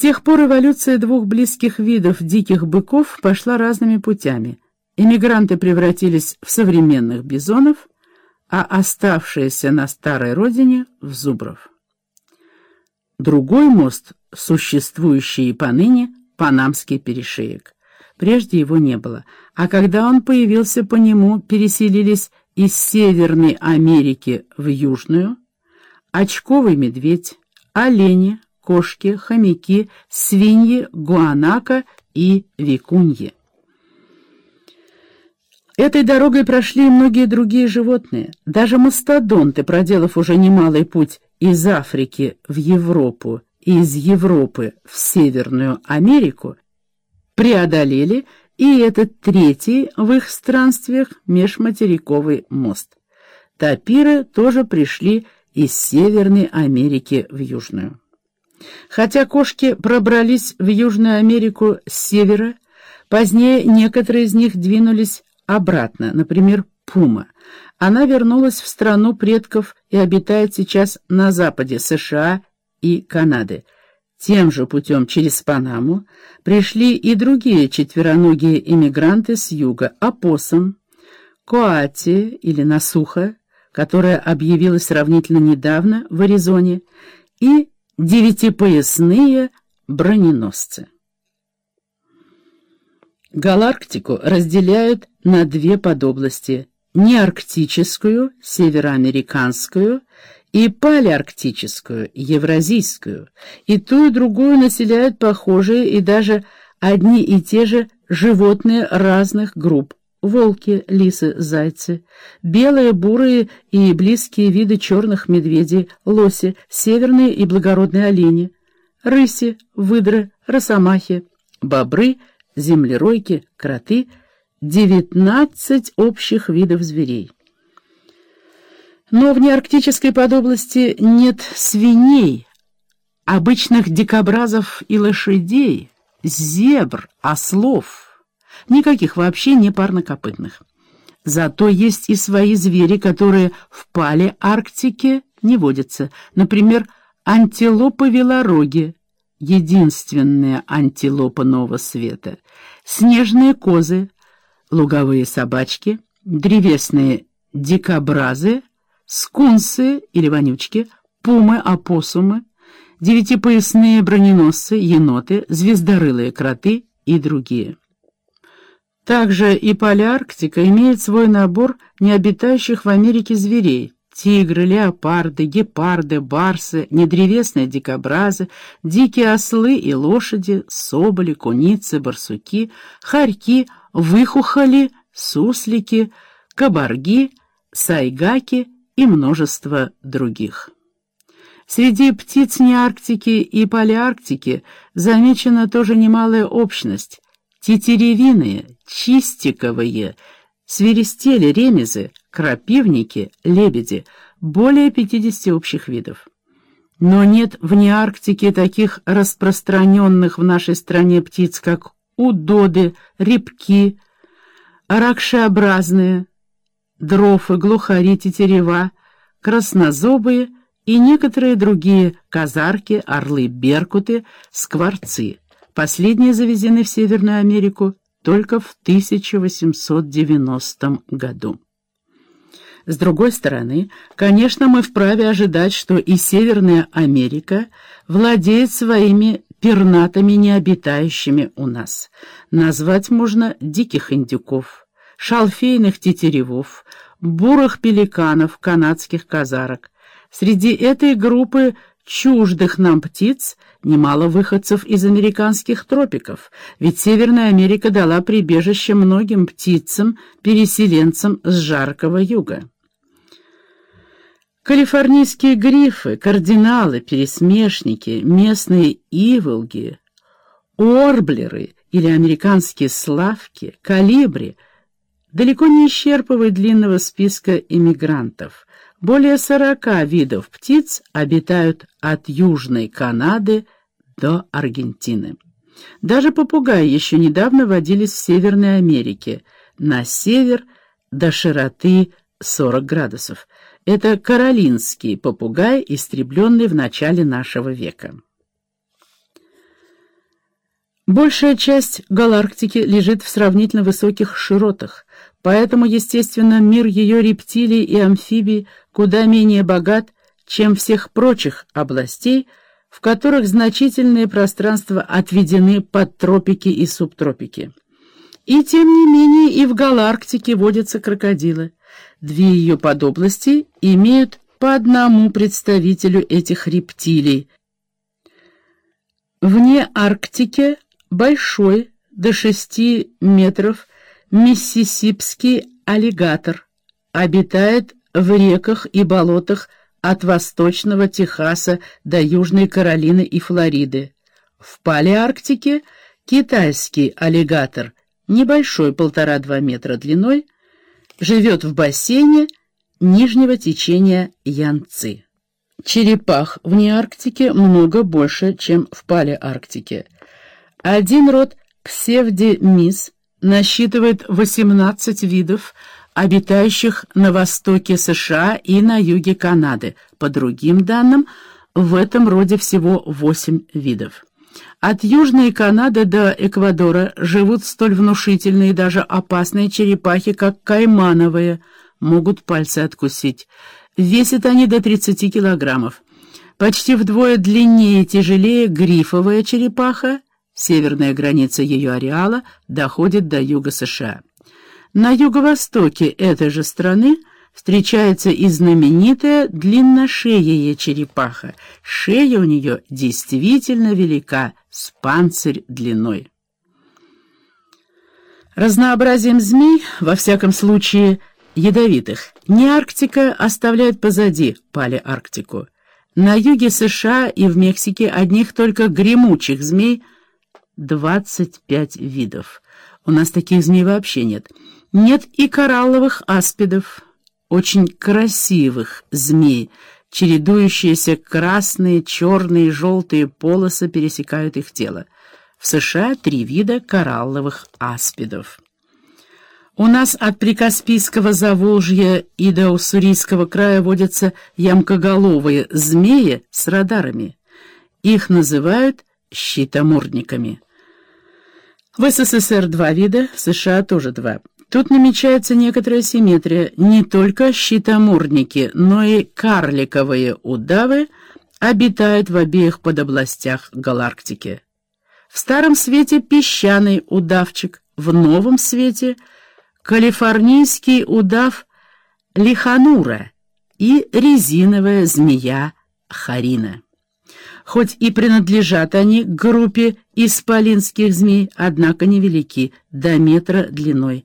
тех пор эволюция двух близких видов диких быков пошла разными путями. Иммигранты превратились в современных бизонов, а оставшиеся на старой родине — в зубров. Другой мост, существующий и поныне, — Панамский перешеек. Прежде его не было, а когда он появился, по нему переселились из Северной Америки в Южную очковый медведь, олени, кошки, хомяки, свиньи, гуанака и викуньи. Этой дорогой прошли и многие другие животные. Даже мастодонты, проделав уже немалый путь из Африки в Европу и из Европы в Северную Америку, преодолели и этот третий в их странствиях межматериковый мост. Тапиры тоже пришли из Северной Америки в Южную. Хотя кошки пробрались в Южную Америку с севера, позднее некоторые из них двинулись обратно, например, пума. Она вернулась в страну предков и обитает сейчас на западе США и Канады. Тем же путем через Панаму пришли и другие четвероногие иммигранты с юга – опоссум, коати или насуха, которая объявилась сравнительно недавно в Аризоне, и девятипоясные броненосцы. Галактику разделяют на две подобласти – неарктическую, североамериканскую и палеарктическую, евразийскую. И ту, и другую населяют похожие и даже одни и те же животные разных групп. Волки, лисы, зайцы, белые, бурые и близкие виды черных медведей, лоси, северные и благородные олени, рыси, выдры, росомахи, бобры, землеройки, кроты, девятнадцать общих видов зверей. Но в неарктической подобласти нет свиней, обычных дикобразов и лошадей, зебр, ослов, никаких вообще не парнокопытных. Зато есть и свои звери, которые в пале Арктике не водятся. Например, антилопы-велороги, единственная антилопа нового света, снежные козы, луговые собачки, древесные дикобразы, скунсы или вонючки, пумы, опоссумы, девятипоясные броненосцы, еноты, звездорылые кроты и другие. Также и Палеарктика имеет свой набор необитающих в Америке зверей — тигры, леопарды, гепарды, барсы, недревесные дикобразы, дикие ослы и лошади, соболи, куницы, барсуки, хорьки, выхухоли, суслики, кабарги, сайгаки и множество других. Среди птиц Неарктики и Палеарктики замечена тоже немалая общность — тетеревиные, чистиковые, свиристели, ремезы, крапивники, лебеди, более 50 общих видов. Но нет вне Арктики таких распространенных в нашей стране птиц, как удоды, репки, ракшеобразные, дрофы, глухари, тетерева, краснозобые и некоторые другие казарки, орлы, беркуты, скворцы. Последние завезены в Северную Америку только в 1890 году. С другой стороны, конечно, мы вправе ожидать, что и Северная Америка владеет своими пернатами, не обитающими у нас. Назвать можно диких индюков, шалфейных тетеревов, бурых пеликанов, канадских казарок. Среди этой группы чуждых нам птиц немало выходцев из американских тропиков, ведь Северная Америка дала прибежище многим птицам, переселенцам с жаркого юга. Калифорнийские грифы, кардиналы, пересмешники, местные иволги, орблеры или американские славки, калибри далеко не исчерпывают длинного списка иммигрантов — более сорока видов птиц обитают от Южной Канады до Аргентины. Даже попугаи еще недавно водились в Северной Америке, на север до широты 40 градусов. Это каролинский попугай, истребленный в начале нашего века. Большая часть галактики лежит в сравнительно высоких широтах, поэтому, естественно, мир ее рептилий и амфибий куда менее богат, чем всех прочих областей, в которых значительные пространства отведены под тропики и субтропики. И тем не менее и в галактике водятся крокодилы. Две ее подобласти имеют по одному представителю этих рептилий. Вне Арктики большой, до шести метров, миссисипский аллигатор обитает в реках и болотах от восточного Техаса до Южной Каролины и Флориды. В Палеарктике китайский аллигатор, небольшой полтора-два метра длиной, живет в бассейне нижнего течения Янцзы. Черепах в Неарктике много больше, чем в Палеарктике. Один род псевдемис насчитывает 18 видов, обитающих на востоке США и на юге Канады. По другим данным, в этом роде всего 8 видов. От Южной Канады до Эквадора живут столь внушительные и даже опасные черепахи, как каймановые, могут пальцы откусить. Весят они до 30 килограммов. Почти вдвое длиннее и тяжелее грифовая черепаха, северная граница ее ареала доходит до юга США. На юго-востоке этой же страны встречается и знаменитая длинношеяя черепаха. Шея у нее действительно велика, с панцирь длиной. Разнообразием змей, во всяком случае ядовитых, не Арктика оставляет позади Палеарктику. На юге США и в Мексике одних только гремучих змей 25 видов. У нас таких змей вообще нет. Нет и коралловых аспидов, очень красивых змей, чередующиеся красные, черные, желтые полосы пересекают их тело. В США три вида коралловых аспидов. У нас от Прикаспийского Заволжья и до Уссурийского края водятся ямкоголовые змеи с радарами. Их называют щитомордниками. В СССР два вида, в США тоже два. Тут намечается некоторая симметрия. Не только щитомордники, но и карликовые удавы обитают в обеих подобластях галактики. В старом свете песчаный удавчик, в новом свете калифорнийский удав лиханура и резиновая змея харина. Хоть и принадлежат они к группе исполинских змей, однако невелики, до метра длиной.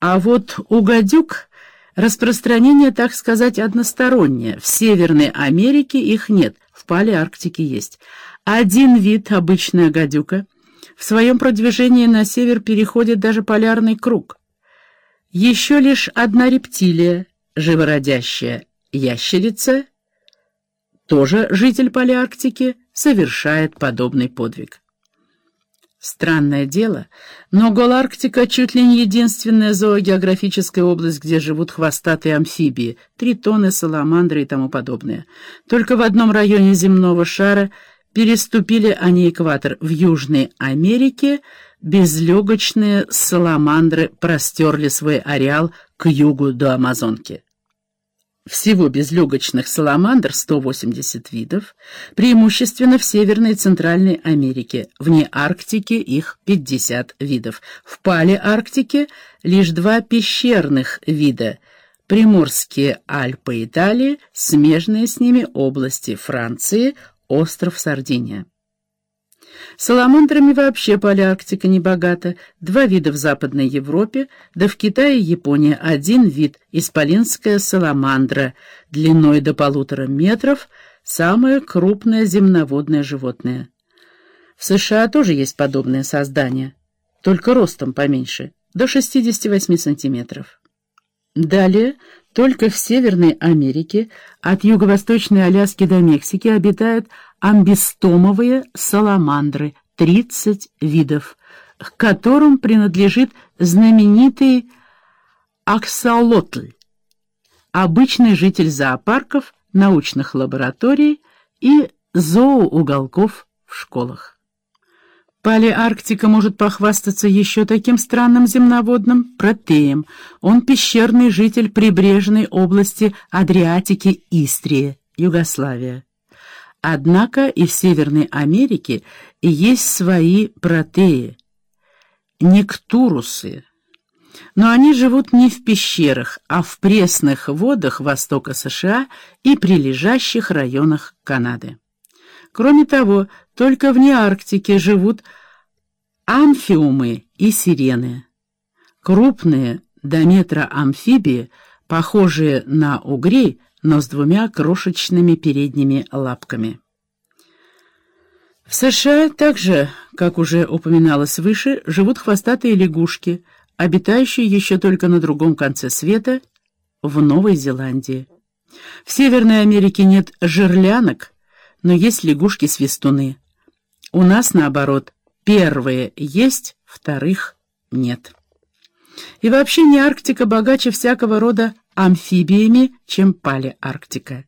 А вот у гадюк распространение, так сказать, одностороннее. В Северной Америке их нет, в Палеарктике есть. Один вид, обычная гадюка, в своем продвижении на север переходит даже полярный круг. Еще лишь одна рептилия, живородящая ящерица, тоже житель Палеарктики, совершает подобный подвиг. Странное дело, но Голарктика чуть ли не единственная зоогеографическая область, где живут хвостатые амфибии, тритоны, саламандры и тому подобное. Только в одном районе земного шара переступили они экватор. В Южной Америке безлегочные саламандры простерли свой ареал к югу до Амазонки. Всего безлегочных саламандр 180 видов, преимущественно в Северной и Центральной Америке, вне Арктики их 50 видов. В Палеарктике лишь два пещерных вида – Приморские Альпы Италии, смежные с ними области Франции, остров Сардиния. Саламандрами вообще Палеарктика не богата. Два вида в Западной Европе, да в Китае и Японии один вид – исполинская саламандра, длиной до полутора метров, самое крупное земноводное животное. В США тоже есть подобное создание, только ростом поменьше, до 68 сантиметров. Далее, только в Северной Америке, от юго-восточной Аляски до Мексики, обитают амбистомовые саламандры, 30 видов, к которым принадлежит знаменитый аксолотль, обычный житель зоопарков, научных лабораторий и зооуголков в школах. Палеарктика может похвастаться еще таким странным земноводным протеем. Он пещерный житель прибрежной области Адриатики Истрия, Югославия. Однако и в Северной Америке есть свои протеи, нектурусы. Но они живут не в пещерах, а в пресных водах востока США и прилежащих районах Канады. Кроме того, только вне Арктики живут амфиумы и сирены. Крупные до метра амфибии, похожие на угрей, но с двумя крошечными передними лапками. В США также, как уже упоминалось выше, живут хвостатые лягушки, обитающие еще только на другом конце света, в Новой Зеландии. В Северной Америке нет жерлянок, но есть лягушки-свистуны. У нас, наоборот, первые есть, вторых нет. И вообще не Арктика богаче всякого рода амфибиями, чем Палеарктика.